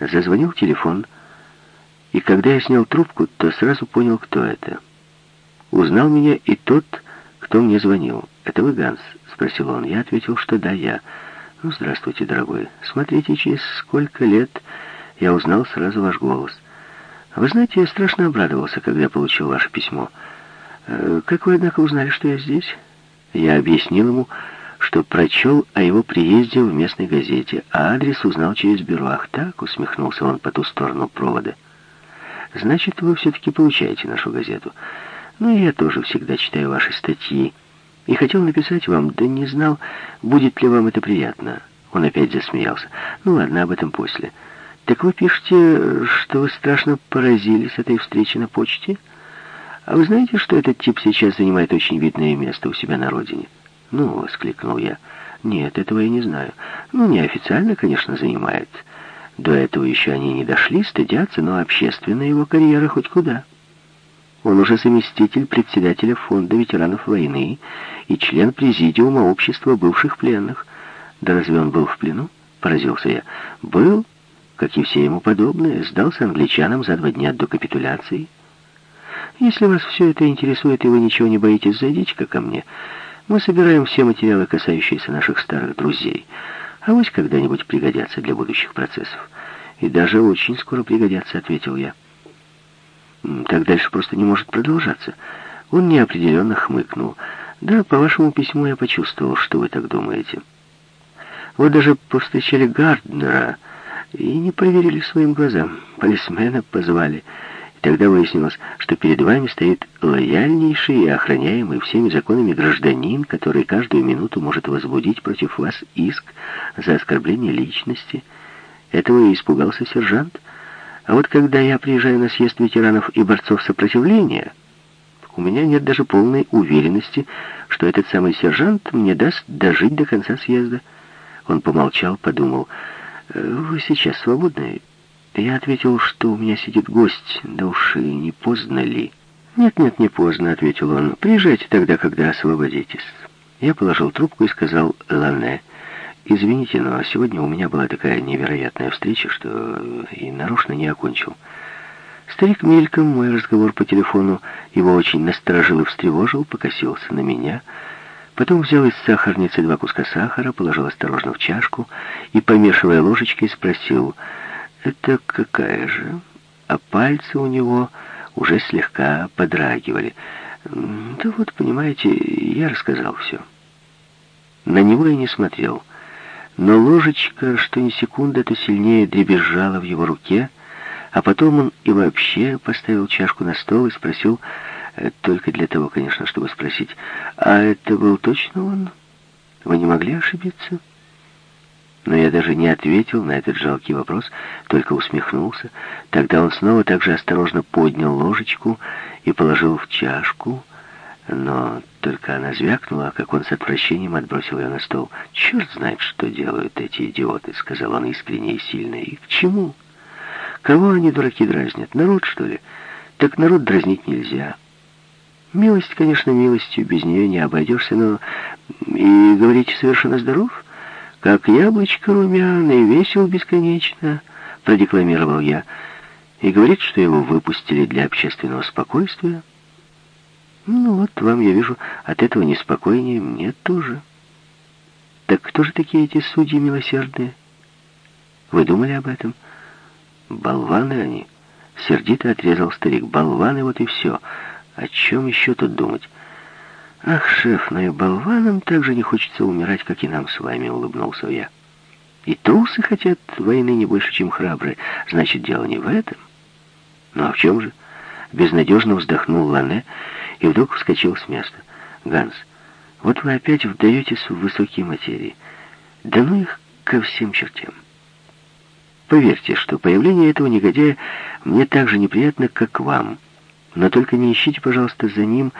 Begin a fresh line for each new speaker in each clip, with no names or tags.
Зазвонил телефон, и когда я снял трубку, то сразу понял, кто это. Узнал меня и тот, кто мне звонил. «Это вы, Ганс?» — спросил он. Я ответил, что да, я. «Ну, здравствуйте, дорогой. Смотрите, через сколько лет я узнал сразу ваш голос. Вы знаете, я страшно обрадовался, когда получил ваше письмо. Э, как вы, однако, узнали, что я здесь?» Я объяснил ему, что прочел о его приезде в местной газете, а адрес узнал через бюро. «Ах так?» — усмехнулся он по ту сторону провода. «Значит, вы все-таки получаете нашу газету. Ну, я тоже всегда читаю ваши статьи. И хотел написать вам, да не знал, будет ли вам это приятно». Он опять засмеялся. «Ну ладно, об этом после. Так вы пишете, что вы страшно поразились этой встрече на почте? А вы знаете, что этот тип сейчас занимает очень видное место у себя на родине?» «Ну», — воскликнул я, — «нет, этого я не знаю. Ну, неофициально, конечно, занимает. До этого еще они не дошли, стыдятся, но общественная его карьера хоть куда». Он уже заместитель председателя фонда ветеранов войны и член президиума общества бывших пленных. Да разве он был в плену? Поразился я. Был, как и все ему подобные, сдался англичанам за два дня до капитуляции. Если вас все это интересует и вы ничего не боитесь, зайдите-ка ко мне. Мы собираем все материалы, касающиеся наших старых друзей. А вось когда-нибудь пригодятся для будущих процессов. И даже очень скоро пригодятся, ответил я. Так дальше просто не может продолжаться. Он неопределенно хмыкнул. Да, по вашему письму я почувствовал, что вы так думаете. Вот даже повстречали Гарднера и не поверили своим глазам. Полисмена позвали. Тогда выяснилось, что перед вами стоит лояльнейший и охраняемый всеми законами гражданин, который каждую минуту может возбудить против вас иск за оскорбление личности. Этого и испугался сержант. А вот когда я приезжаю на съезд ветеранов и борцов сопротивления, у меня нет даже полной уверенности, что этот самый сержант мне даст дожить до конца съезда. Он помолчал, подумал, «Э, «Вы сейчас свободны?» Я ответил, что у меня сидит гость, да уж и не поздно ли. «Нет-нет, не поздно», — ответил он. «Приезжайте тогда, когда освободитесь». Я положил трубку и сказал Ланне, «Извините, но сегодня у меня была такая невероятная встреча, что и нарочно не окончил». Старик мельком, мой разговор по телефону, его очень насторожил и встревожил, покосился на меня, потом взял из сахарницы два куска сахара, положил осторожно в чашку и, помешивая ложечкой, спросил — это какая же? А пальцы у него уже слегка подрагивали. Да вот, понимаете, я рассказал все. На него я не смотрел. Но ложечка, что ни секунда, то сильнее дребезжала в его руке, а потом он и вообще поставил чашку на стол и спросил, э, только для того, конечно, чтобы спросить, «А это был точно он? Вы не могли ошибиться?» Но я даже не ответил на этот жалкий вопрос, только усмехнулся. Тогда он снова так же осторожно поднял ложечку и положил в чашку, но только она звякнула, как он с отвращением отбросил ее на стол. «Черт знает, что делают эти идиоты», — сказал он искренне и сильно. «И к чему? Кого они, дураки, дразнят? Народ, что ли? Так народ дразнить нельзя». Милость, конечно, милостью, без нее не обойдешься, но и, говорите, совершенно здоров?» Как яблочко румяное, весел бесконечно, продекламировал я, и говорит, что его выпустили для общественного спокойствия. Ну вот, вам, я вижу, от этого неспокойнее мне тоже. Так кто же такие эти судьи милосердные? Вы думали об этом? Болваны они. Сердито отрезал старик. Болваны, вот и все. О чем еще тут думать? «Ах, шеф, но и болванам так же не хочется умирать, как и нам с вами», — улыбнулся я. «И трусы хотят войны не больше, чем храбрые. Значит, дело не в этом». «Ну а в чем же?» Безнадежно вздохнул Лане и вдруг вскочил с места. «Ганс, вот вы опять вдаетесь в высокие материи. Да ну их ко всем чертям. Поверьте, что появление этого негодяя мне так же неприятно, как вам. Но только не ищите, пожалуйста, за ним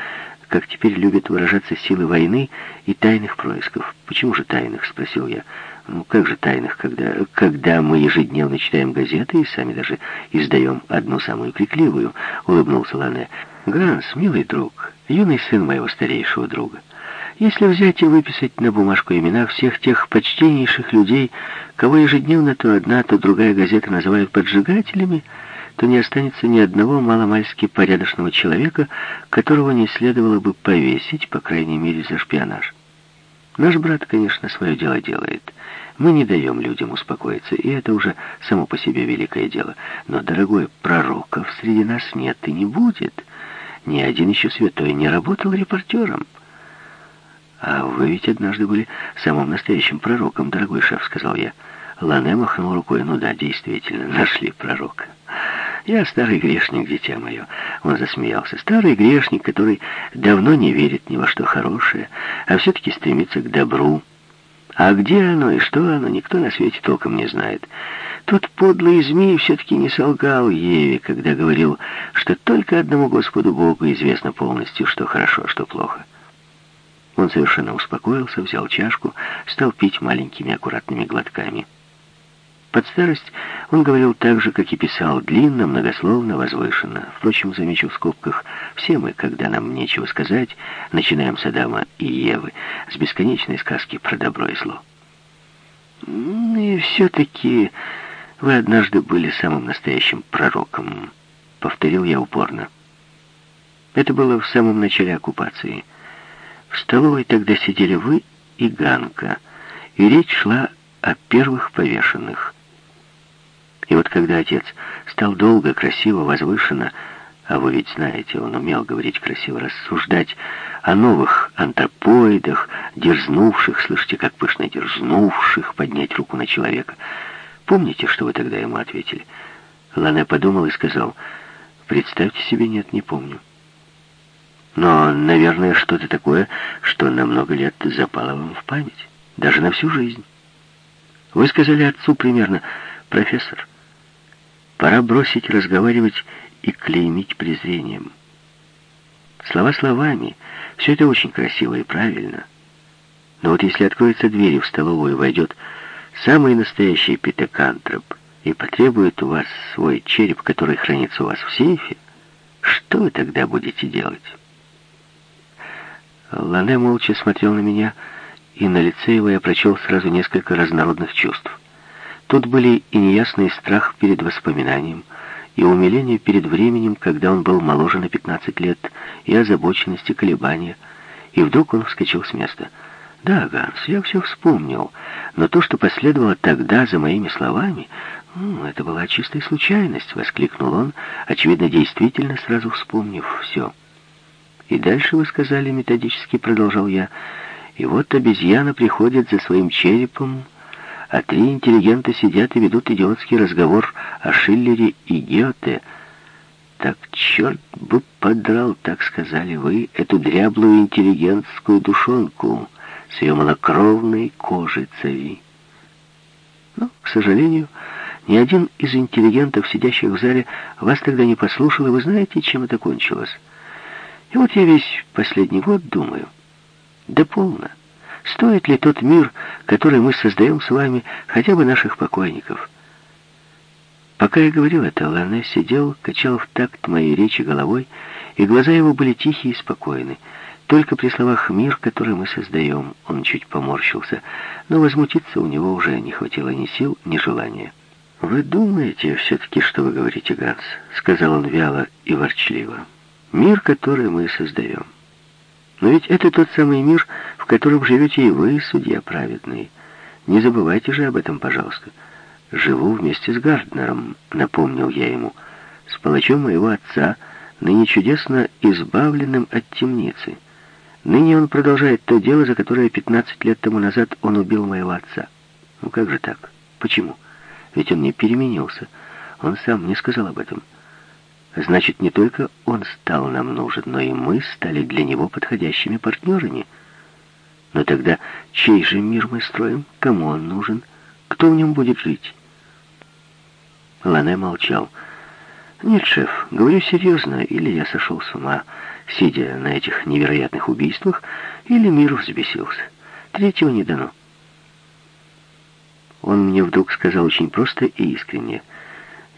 как теперь любят выражаться силы войны и тайных происков. «Почему же тайных?» — спросил я. «Ну, как же тайных, когда, когда мы ежедневно читаем газеты и сами даже издаем одну самую крикливую?» — улыбнулся Лане. «Ганс, милый друг, юный сын моего старейшего друга, Если взять и выписать на бумажку имена всех тех почтеннейших людей, кого ежедневно то одна, то другая газета называют поджигателями, то не останется ни одного маломальски порядочного человека, которого не следовало бы повесить, по крайней мере, за шпионаж. Наш брат, конечно, свое дело делает. Мы не даем людям успокоиться, и это уже само по себе великое дело. Но, дорогой, пророков среди нас нет и не будет. Ни один еще святой не работал репортером. «А вы ведь однажды были самым настоящим пророком, дорогой шеф», — сказал я. Лане махнул рукой. «Ну да, действительно, нашли пророка». «Я старый грешник, дитя мое», — он засмеялся. «Старый грешник, который давно не верит ни во что хорошее, а все-таки стремится к добру. А где оно и что оно, никто на свете толком не знает. Тот подлый змей все-таки не солгал Еве, когда говорил, что только одному Господу Богу известно полностью, что хорошо, а что плохо». Он совершенно успокоился, взял чашку, стал пить маленькими аккуратными глотками. Под старость он говорил так же, как и писал, длинно, многословно, возвышенно. Впрочем, замечу в скобках, все мы, когда нам нечего сказать, начинаем с Адама и Евы, с бесконечной сказки про добро и зло. «И все-таки вы однажды были самым настоящим пророком», — повторил я упорно. Это было в самом начале оккупации — в столовой тогда сидели вы и Ганка, и речь шла о первых повешенных. И вот когда отец стал долго, красиво, возвышенно, а вы ведь знаете, он умел говорить красиво, рассуждать о новых антропоидах, дерзнувших, слышите, как пышно дерзнувших, поднять руку на человека. Помните, что вы тогда ему ответили? Лане подумал и сказал, представьте себе, нет, не помню но, наверное, что-то такое, что на много лет запало вам в память, даже на всю жизнь. Вы сказали отцу примерно, профессор, пора бросить разговаривать и клеймить презрением. Слова словами, все это очень красиво и правильно. Но вот если откроется дверь и в столовую войдет самый настоящий питекантроп и потребует у вас свой череп, который хранится у вас в сейфе, что вы тогда будете делать? Лане молча смотрел на меня, и на лице его я прочел сразу несколько разнородных чувств. Тут были и неясный страх перед воспоминанием, и умиление перед временем, когда он был моложе на 15 лет, и озабоченность, и колебания. И вдруг он вскочил с места. «Да, Ганс, я все вспомнил, но то, что последовало тогда за моими словами, ну, это была чистая случайность», — воскликнул он, очевидно, действительно сразу вспомнив все. И дальше вы сказали, методически продолжал я, и вот обезьяна приходит за своим черепом, а три интеллигента сидят и ведут идиотский разговор о Шиллере и Гёте. Так черт бы подрал, так сказали вы, эту дряблую интеллигентскую душонку с ее малокровной кожицей. Но, к сожалению, ни один из интеллигентов, сидящих в зале, вас тогда не послушал, и вы знаете, чем это кончилось. И вот я весь последний год думаю, да полно, стоит ли тот мир, который мы создаем с вами, хотя бы наших покойников? Пока я говорил это, Лане сидел, качал в такт моей речи головой, и глаза его были тихие и спокойны. Только при словах «мир, который мы создаем», он чуть поморщился, но возмутиться у него уже не хватило ни сил, ни желания. «Вы думаете все-таки, что вы говорите, Ганс?» — сказал он вяло и ворчливо. Мир, который мы создаем. Но ведь это тот самый мир, в котором живете и вы, судья праведный. Не забывайте же об этом, пожалуйста. Живу вместе с Гарднером, напомнил я ему, с палачом моего отца, ныне чудесно избавленным от темницы. Ныне он продолжает то дело, за которое 15 лет тому назад он убил моего отца. Ну как же так? Почему? Ведь он не переменился. Он сам мне сказал об этом. Значит, не только он стал нам нужен, но и мы стали для него подходящими партнерами. Но тогда чей же мир мы строим? Кому он нужен? Кто в нем будет жить? Лане молчал. «Нет, шеф, говорю серьезно, или я сошел с ума, сидя на этих невероятных убийствах, или мир взбесился. Третьего не дано». Он мне вдруг сказал очень просто и искренне.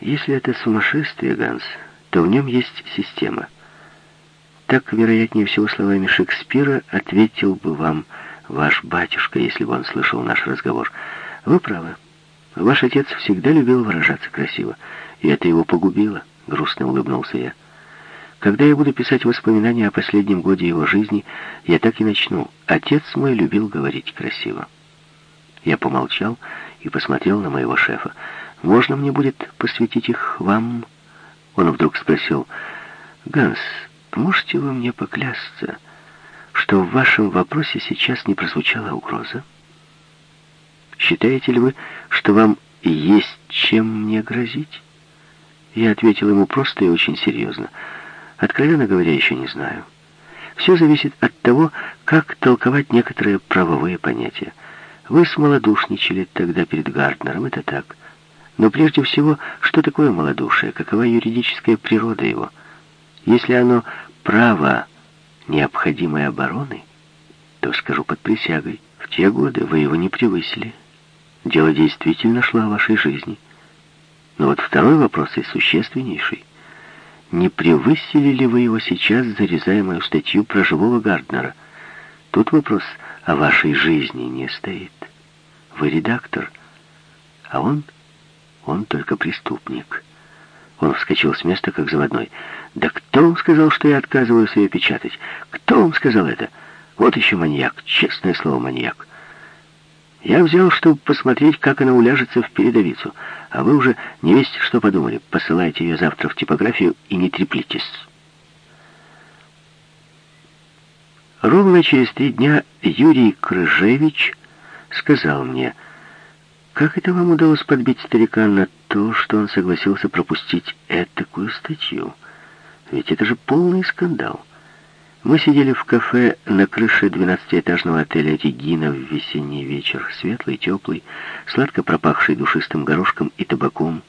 «Если это сумасшествие, Ганс, то в нем есть система. так, вероятнее всего, словами Шекспира, ответил бы вам ваш батюшка, если бы он слышал наш разговор. Вы правы. Ваш отец всегда любил выражаться красиво, и это его погубило, грустно улыбнулся я. Когда я буду писать воспоминания о последнем годе его жизни, я так и начну. Отец мой любил говорить красиво. Я помолчал и посмотрел на моего шефа. «Можно мне будет посвятить их вам?» Он вдруг спросил. «Ганс, можете вы мне поклясться, что в вашем вопросе сейчас не прозвучала угроза? Считаете ли вы, что вам есть чем мне грозить?» Я ответил ему просто и очень серьезно. Откровенно говоря, еще не знаю. Все зависит от того, как толковать некоторые правовые понятия. Вы смолодушничали тогда перед Гарднером, это так. Но прежде всего, что такое малодушие? Какова юридическая природа его? Если оно право необходимой обороны, то скажу под присягой, в те годы вы его не превысили. Дело действительно шло о вашей жизни. Но вот второй вопрос и существеннейший. Не превысили ли вы его сейчас, зарезая мою статью про живого Гарднера? Тут вопрос о вашей жизни не стоит. Вы редактор, а он, он только преступник. Он вскочил с места, как заводной. «Да кто вам сказал, что я отказываюсь ее печатать? Кто вам сказал это? Вот еще маньяк, честное слово, маньяк. Я взял, чтобы посмотреть, как она уляжется в передовицу, а вы уже не весть, что подумали. Посылайте ее завтра в типографию и не треплитесь». Ровно через три дня Юрий Крыжевич сказал мне, как это вам удалось подбить старика на то, что он согласился пропустить этакую статью? Ведь это же полный скандал. Мы сидели в кафе на крыше двенадцатиэтажного отеля «Регина» в весенний вечер, светлый, теплый, сладко пропахший душистым горошком и табаком.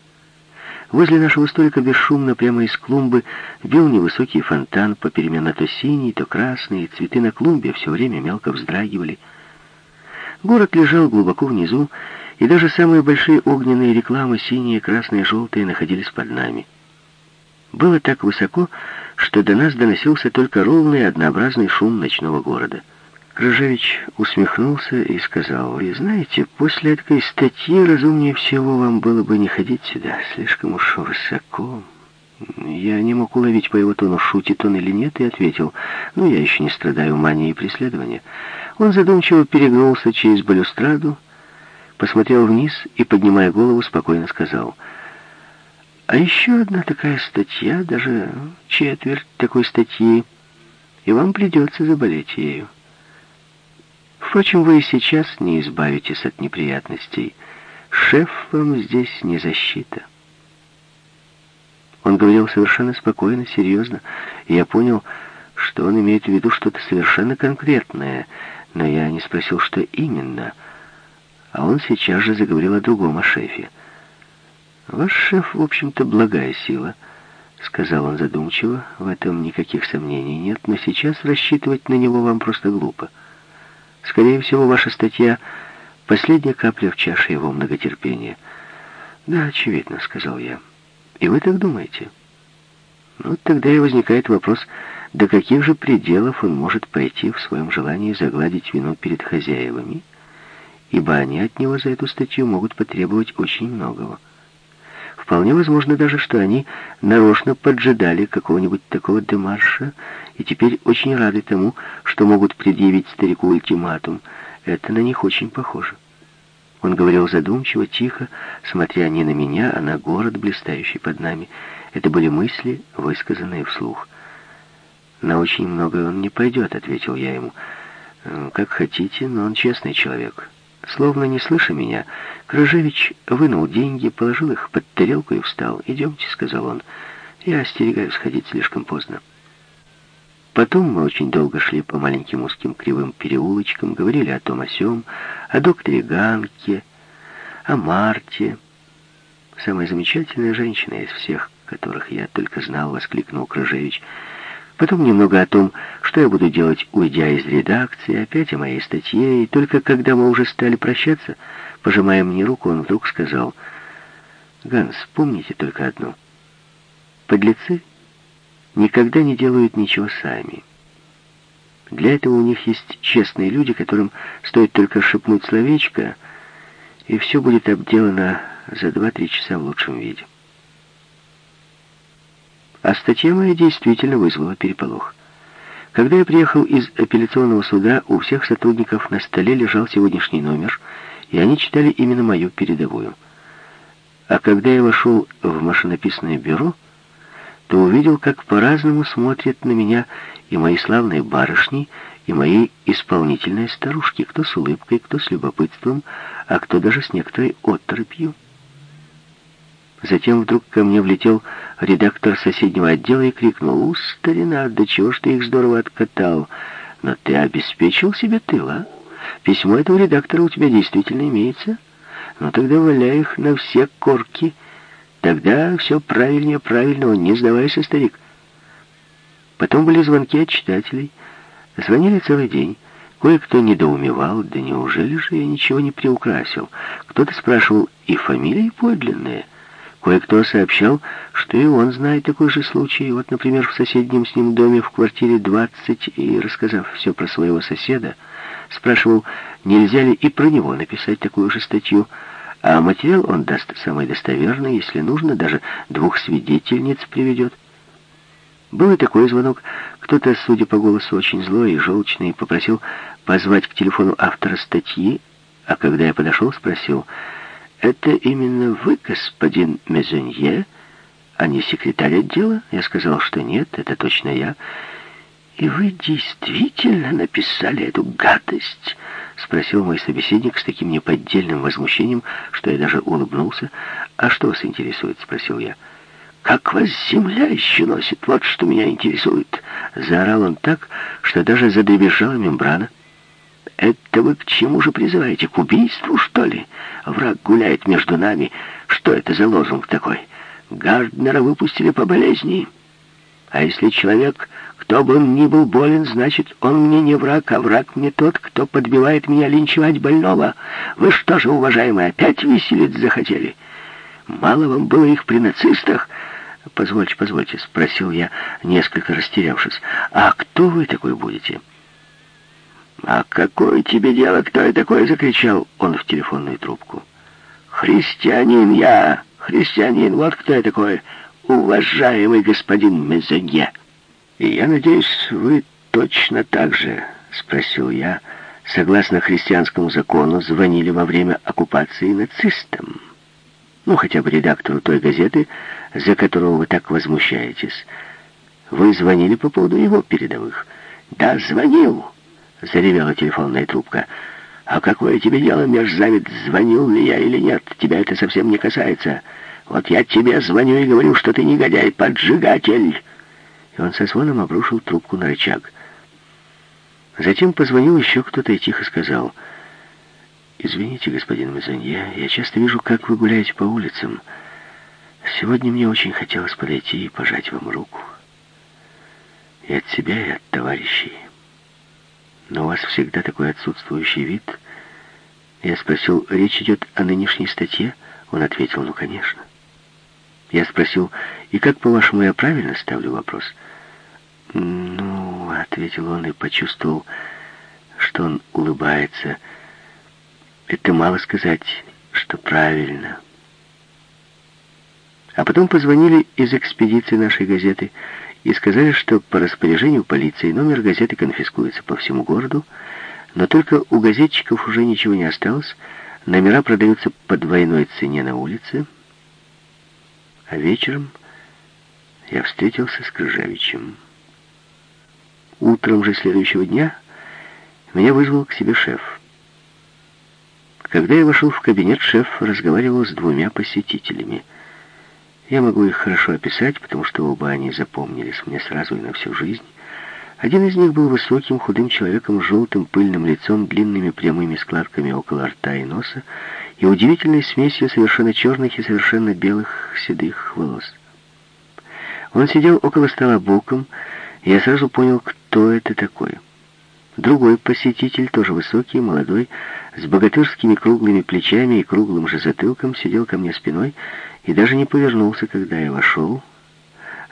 Возле нашего столика бесшумно прямо из клумбы бил невысокий фонтан, попеременно то синий, то красный, цветы на клумбе все время мелко вздрагивали — Город лежал глубоко внизу, и даже самые большие огненные рекламы, синие, красные, желтые, находились под нами. Было так высоко, что до нас доносился только ровный однообразный шум ночного города. Крыжевич усмехнулся и сказал, «Вы знаете, после этой статьи разумнее всего вам было бы не ходить сюда, слишком уж высоко». Я не мог уловить по его тону, шутит он или нет, и ответил, «Ну, я еще не страдаю манией преследования». Он задумчиво перегнулся через балюстраду, посмотрел вниз и, поднимая голову, спокойно сказал, «А еще одна такая статья, даже четверть такой статьи, и вам придется заболеть ею. Впрочем, вы и сейчас не избавитесь от неприятностей. Шеф вам здесь не защита». Он говорил совершенно спокойно, серьезно, и я понял, что он имеет в виду что-то совершенно конкретное, но я не спросил, что именно. А он сейчас же заговорил о другом, о шефе. «Ваш шеф, в общем-то, благая сила», — сказал он задумчиво, — «в этом никаких сомнений нет, но сейчас рассчитывать на него вам просто глупо. Скорее всего, ваша статья — последняя капля в чаше его многотерпения». «Да, очевидно», — сказал я. И вы так думаете? Ну, тогда и возникает вопрос, до каких же пределов он может пойти в своем желании загладить вину перед хозяевами, ибо они от него за эту статью могут потребовать очень многого. Вполне возможно даже, что они нарочно поджидали какого-нибудь такого демарша и теперь очень рады тому, что могут предъявить старику ультиматум. Это на них очень похоже. Он говорил задумчиво, тихо, смотря не на меня, а на город, блистающий под нами. Это были мысли, высказанные вслух. «На очень многое он не пойдет», — ответил я ему. «Э, «Как хотите, но он честный человек». Словно не слыша меня, Крыжевич вынул деньги, положил их под тарелку и встал. «Идемте», — сказал он. «Я остерегаюсь ходить слишком поздно». Потом мы очень долго шли по маленьким узким кривым переулочкам, говорили о том о сём, о докторе Ганке, о Марте. Самая замечательная женщина из всех, которых я только знал, воскликнул Крыжевич. Потом немного о том, что я буду делать, уйдя из редакции, опять о моей статье, и только когда мы уже стали прощаться, пожимая мне руку, он вдруг сказал, «Ганс, помните только одно. Подлецы никогда не делают ничего сами. Для этого у них есть честные люди, которым стоит только шепнуть словечко, и все будет обделано за два-три часа в лучшем виде. А статья моя действительно вызвала переполох. Когда я приехал из апелляционного суда, у всех сотрудников на столе лежал сегодняшний номер, и они читали именно мою передовую. А когда я вошел в машинописное бюро, то увидел, как по-разному смотрят на меня и мои славные барышни, и мои исполнительные старушки, кто с улыбкой, кто с любопытством, а кто даже с некоторой оторопью. Затем вдруг ко мне влетел редактор соседнего отдела и крикнул, «У, старина, да чего ж ты их здорово откатал? Но ты обеспечил себе тыл, а? Письмо этого редактора у тебя действительно имеется? Ну тогда валяй их на все корки». Тогда все правильнее правильного, не сдавайся, старик. Потом были звонки от читателей. Звонили целый день. Кое-кто недоумевал, да неужели же я ничего не приукрасил? Кто-то спрашивал, и фамилии подлинные. Кое-кто сообщал, что и он знает такой же случай. Вот, например, в соседнем с ним доме в квартире 20, и, рассказав все про своего соседа, спрашивал, нельзя ли и про него написать такую же статью. А материал он даст самый достоверный, если нужно, даже двух свидетельниц приведет. Был и такой звонок. Кто-то, судя по голосу, очень злой и желчный, попросил позвать к телефону автора статьи, а когда я подошел, спросил, «Это именно вы, господин Мезонье, а не секретарь отдела?» Я сказал, что нет, это точно я. «И вы действительно написали эту гадость?» — спросил мой собеседник с таким неподдельным возмущением, что я даже улыбнулся. «А что вас интересует?» — спросил я. «Как вас земля еще носит? Вот что меня интересует!» Заорал он так, что даже задребезжала мембрана. «Это вы к чему же призываете? К убийству, что ли? Враг гуляет между нами. Что это за лозунг такой? Гарднера выпустили по болезни». А если человек, кто бы он ни был болен, значит, он мне не враг, а враг мне тот, кто подбивает меня линчевать больного. Вы что же, уважаемые, опять веселить захотели? Мало вам было их при нацистах? Позвольте, позвольте, спросил я, несколько растерявшись. А кто вы такой будете? «А какое тебе дело, кто я такой?» — закричал он в телефонную трубку. «Христианин я! Христианин! Вот кто я такой! уважаемый господин Мезонье. И я надеюсь, вы точно так же, спросил я, согласно христианскому закону, звонили во время оккупации нацистам. Ну, хотя бы редактору той газеты, за которого вы так возмущаетесь. Вы звонили по поводу его передовых. Да, звонил, заревела телефонная трубка. А какое тебе дело, мерзавец, звонил ли я или нет? Тебя это совсем не касается. Вот я тебе звоню и говорю, что ты негодяй, поджигатель!» И он со звоном обрушил трубку на рычаг. Затем позвонил еще кто-то и тихо сказал, «Извините, господин Мазанье, я часто вижу, как вы гуляете по улицам. Сегодня мне очень хотелось подойти и пожать вам руку. И от себя, и от товарищей. Но у вас всегда такой отсутствующий вид». Я спросил, речь идет о нынешней статье? Он ответил, ну, конечно. Я спросил, и как, по-вашему, я правильно ставлю вопрос? «Ну», — ответил он и почувствовал, что он улыбается. «Это мало сказать, что правильно». А потом позвонили из экспедиции нашей газеты и сказали, что по распоряжению полиции номер газеты конфискуется по всему городу, но только у газетчиков уже ничего не осталось, номера продаются по двойной цене на улице — а вечером я встретился с Крыжевичем. Утром же следующего дня меня вызвал к себе шеф. Когда я вошел в кабинет, шеф разговаривал с двумя посетителями. Я могу их хорошо описать, потому что оба они запомнились мне сразу и на всю жизнь. Один из них был высоким, худым человеком с желтым пыльным лицом, длинными прямыми складками около рта и носа и удивительной смесью совершенно черных и совершенно белых седых волос. Он сидел около стола боком, и я сразу понял, кто это такой. Другой посетитель, тоже высокий, молодой, с богатырскими круглыми плечами и круглым же затылком, сидел ко мне спиной и даже не повернулся, когда я вошел,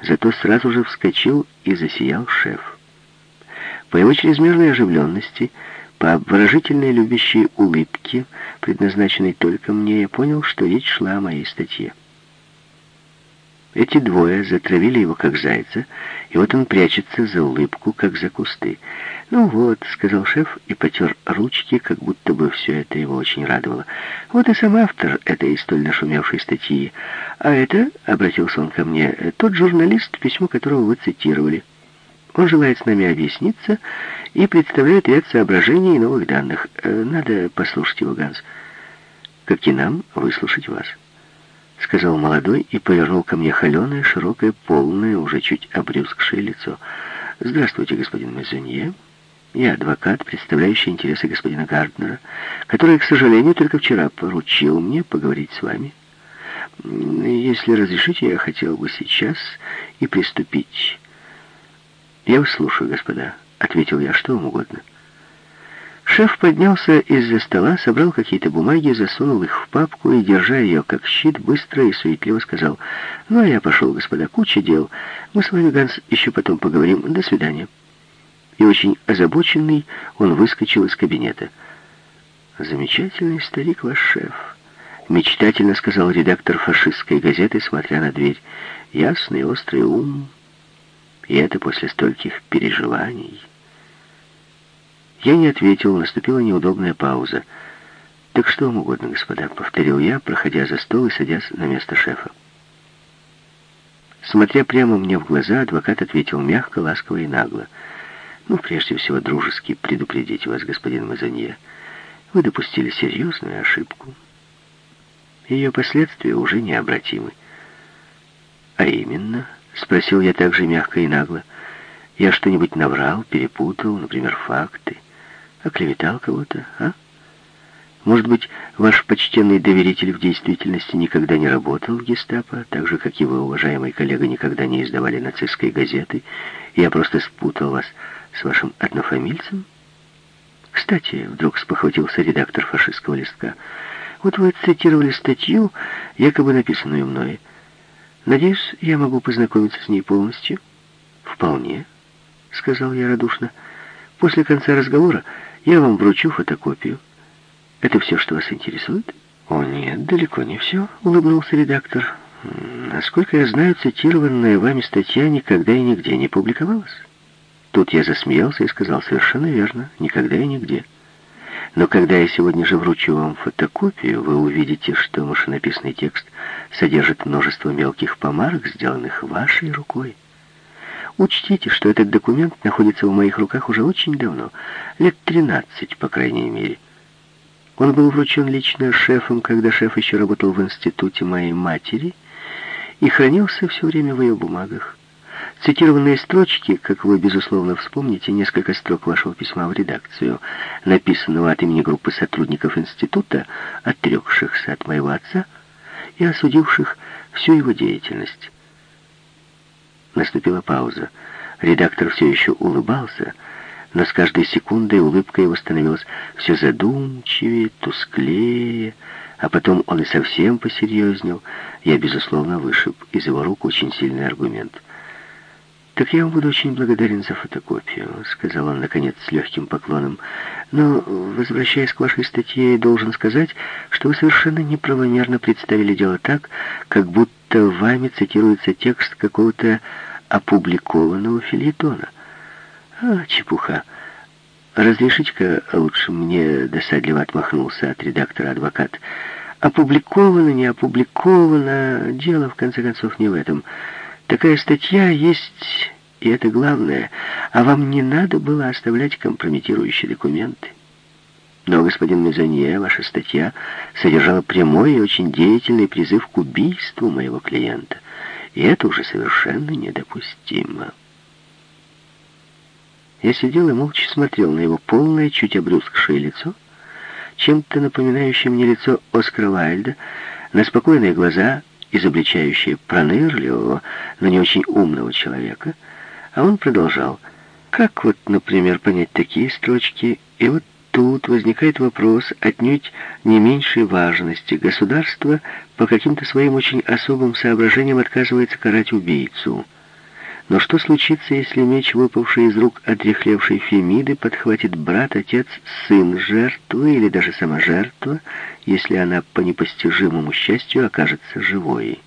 Зато сразу же вскочил и засиял шеф. По его чрезмерной оживленности, по обворожительной любящей улыбке, предназначенной только мне, я понял, что речь шла о моей статье. Эти двое затравили его, как зайца, и вот он прячется за улыбку, как за кусты. «Ну вот», — сказал шеф и потер ручки, как будто бы все это его очень радовало. «Вот и сам автор этой столь нашумевшей статьи. А это, — обратился он ко мне, — тот журналист, письмо которого вы цитировали. Он желает с нами объясниться и представляет ряд соображений и новых данных. Э, надо послушать его, Ганс, как и нам выслушать вас». — сказал молодой и повернул ко мне холеное, широкое, полное, уже чуть обрюзгшее лицо. «Здравствуйте, господин Мезонье. Я адвокат, представляющий интересы господина Гарднера, который, к сожалению, только вчера поручил мне поговорить с вами. Если разрешите, я хотел бы сейчас и приступить». «Я вас слушаю, господа», — ответил я, — «что вам угодно». Шеф поднялся из-за стола, собрал какие-то бумаги, засунул их в папку и, держа ее как щит, быстро и суетливо сказал, «Ну, а я пошел, господа, куча дел. Мы с вами, Ганс, еще потом поговорим. До свидания». И очень озабоченный он выскочил из кабинета. «Замечательный старик ваш шеф», — мечтательно сказал редактор фашистской газеты, смотря на дверь. «Ясный, острый ум. И это после стольких переживаний». Я не ответил, наступила неудобная пауза. «Так что вам угодно, господа», — повторил я, проходя за стол и садясь на место шефа. Смотря прямо мне в глаза, адвокат ответил мягко, ласково и нагло. «Ну, прежде всего, дружески предупредить вас, господин Мазанье. Вы допустили серьезную ошибку. Ее последствия уже необратимы». «А именно?» — спросил я также мягко и нагло. «Я что-нибудь наврал, перепутал, например, факты?» Оклеветал кого-то, а? Может быть, ваш почтенный доверитель в действительности никогда не работал в гестапо, так же, как и вы, уважаемый коллега, никогда не издавали нацистской газеты, я просто спутал вас с вашим однофамильцем? Кстати, вдруг спохватился редактор фашистского листка, вот вы цитировали статью, якобы написанную мной. Надеюсь, я могу познакомиться с ней полностью? Вполне, сказал я радушно. После конца разговора я вам вручу фотокопию. Это все, что вас интересует? О, нет, далеко не все, улыбнулся редактор. Насколько я знаю, цитированная вами статья никогда и нигде не публиковалась. Тут я засмеялся и сказал, совершенно верно, никогда и нигде. Но когда я сегодня же вручу вам фотокопию, вы увидите, что машинописный текст содержит множество мелких помарок, сделанных вашей рукой. Учтите, что этот документ находится в моих руках уже очень давно, лет 13, по крайней мере. Он был вручен лично шефом, когда шеф еще работал в институте моей матери, и хранился все время в ее бумагах. Цитированные строчки, как вы, безусловно, вспомните, несколько строк вашего письма в редакцию, написанного от имени группы сотрудников института, отрекшихся от моего отца и осудивших всю его деятельность. Наступила пауза. Редактор все еще улыбался, но с каждой секундой улыбка его становилась все задумчивее, тусклее, а потом он и совсем посерьезнел. Я, безусловно, вышиб из его рук очень сильный аргумент. «Так я вам буду очень благодарен за фотокопию», — сказал он, наконец, с легким поклоном. «Но, возвращаясь к вашей статье, должен сказать, что вы совершенно неправомерно представили дело так, как будто вами цитируется текст какого-то опубликованного филетона. А, чепуха. Разрешите-ка лучше мне досадливо отмахнулся от редактора адвокат. Опубликовано, не опубликовано, дело в конце концов не в этом. Такая статья есть, и это главное, а вам не надо было оставлять компрометирующие документы. Но, господин Мезонье, ваша статья содержала прямой и очень деятельный призыв к убийству моего клиента. И это уже совершенно недопустимо. Я сидел и молча смотрел на его полное, чуть обрюзгшее лицо, чем-то напоминающее мне лицо Оскара Вайльда, на спокойные глаза, изобличающие пронырливого, но не очень умного человека, а он продолжал. Как вот, например, понять такие строчки, и вот тут возникает вопрос отнюдь не меньшей важности. Государство по каким-то своим очень особым соображениям отказывается карать убийцу. Но что случится, если меч, выпавший из рук отрехлевшей Фемиды, подхватит брат, отец, сын жертвы или даже сама жертва, если она по непостижимому счастью окажется живой?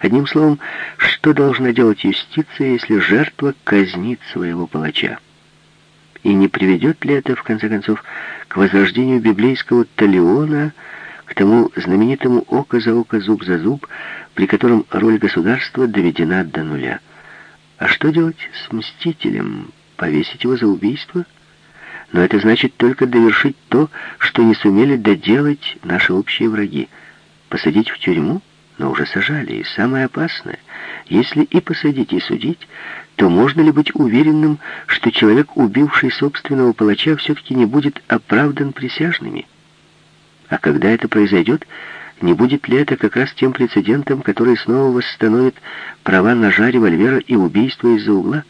Одним словом, что должна делать юстиция, если жертва казнит своего палача? И не приведет ли это, в конце концов, к возрождению библейского талиона, к тому знаменитому око за око, зуб за зуб, при котором роль государства доведена до нуля? А что делать с мстителем? Повесить его за убийство? Но это значит только довершить то, что не сумели доделать наши общие враги. Посадить в тюрьму? Но уже сажали. И самое опасное, если и посадить, и судить, то можно ли быть уверенным, что человек, убивший собственного палача, все-таки не будет оправдан присяжными? А когда это произойдет, не будет ли это как раз тем прецедентом, который снова восстановит права ножа, револьвера и убийства из-за угла?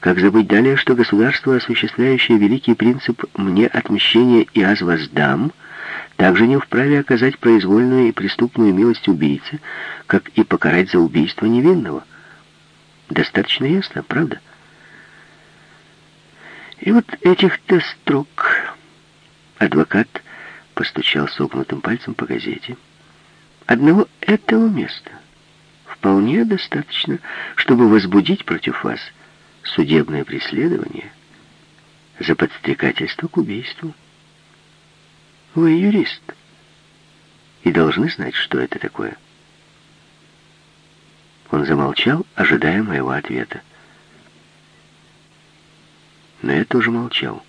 Как забыть далее, что государство, осуществляющее великий принцип «мне отмщение и аз воздам», также не вправе оказать произвольную и преступную милость убийце, как и покарать за убийство невинного? Достаточно ясно, правда? И вот этих-то строк адвокат постучал согнутым пальцем по газете. Одного этого места вполне достаточно, чтобы возбудить против вас судебное преследование за подстрекательство к убийству. Вы юрист и должны знать, что это такое. Он замолчал, ожидая моего ответа. Но я тоже молчал.